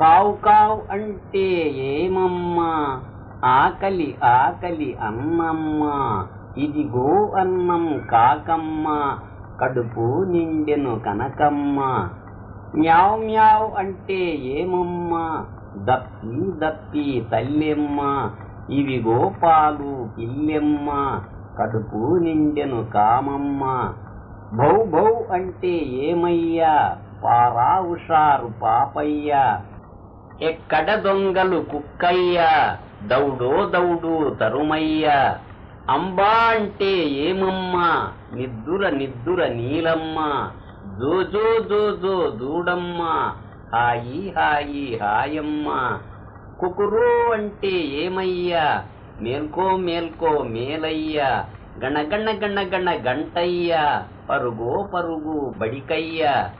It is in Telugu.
కావు కావు అంటే ఏమమ్మా? ఆకలి ఆకలి అన్నమ్మా ఇదిగో అన్నం కాకమ్మ. కడుపు నిండెను కనకమ్మ. మ్యావ్ మ్యావ్ అంటే ఏమమ్మా? దప్పి దప్పి తల్లెమ్మ. ఇవిగో పాలు పిల్లెమ్మ. కడుపు నిండెను కామమ్మ. భౌ భౌ అంటే ఏమయ్యా? పారా ఉషారు పాపయ్య. ఎక్కడ దొంగలు కుక్కయ్య దౌడో దౌడు తరుమయ్య. అంబా అంటే ఏమమ్మా? నిద్దుర నిద్దుర నీలమ్మ. జోజో జోజో దూడమ్మ. హాయి హాయి హాయమ్మ. కుకురు అంటే ఏమయ్యా? మేల్కో మేల్కో మేలయ్యా. గణ గణ గణ గణ గంటయ్యా. పరుగో పరుగు బడికయ్యా.